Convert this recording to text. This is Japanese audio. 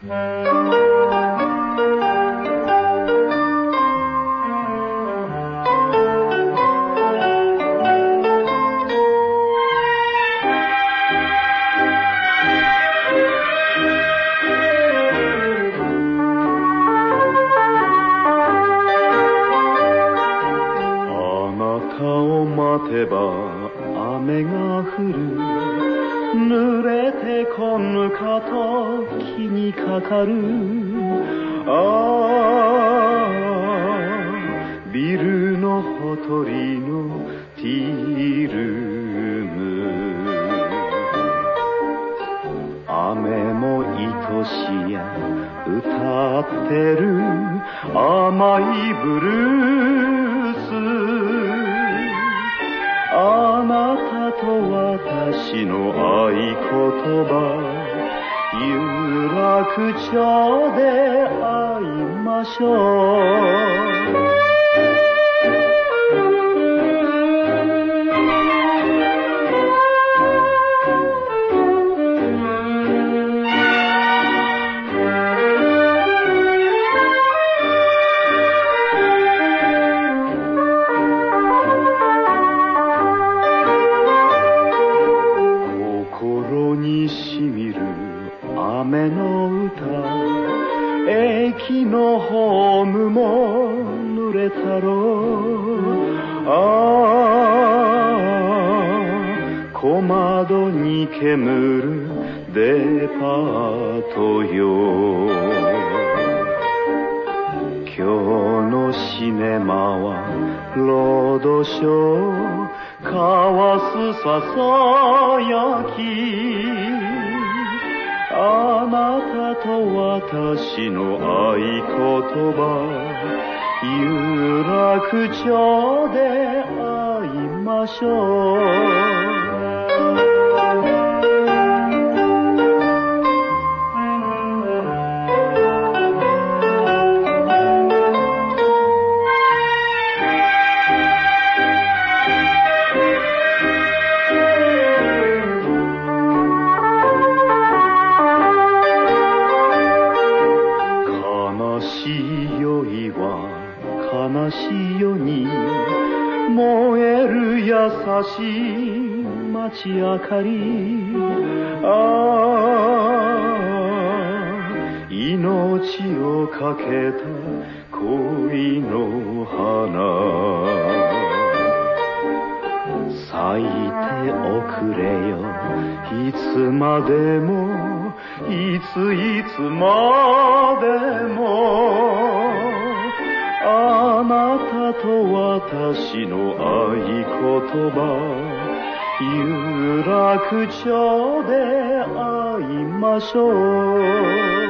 待てば雨が降る。濡れてこぬかと気にかかる。ああビルのほとりのティールーム。雨も愛しや歌ってる。甘いブルース。と私の合言葉。有楽町で会いましょう。駅のホームも濡れたろう。ああ小窓に煙るデパートよ。今日のシネマはロードショー。交わすささやた私の合言葉。有楽町で会いましょう。しい夜に燃える優しい街明かり。ああ命をかけた恋の花。咲いておくれよ。いつまでもいついつまでも。と私の合言葉。有楽町で会いましょう。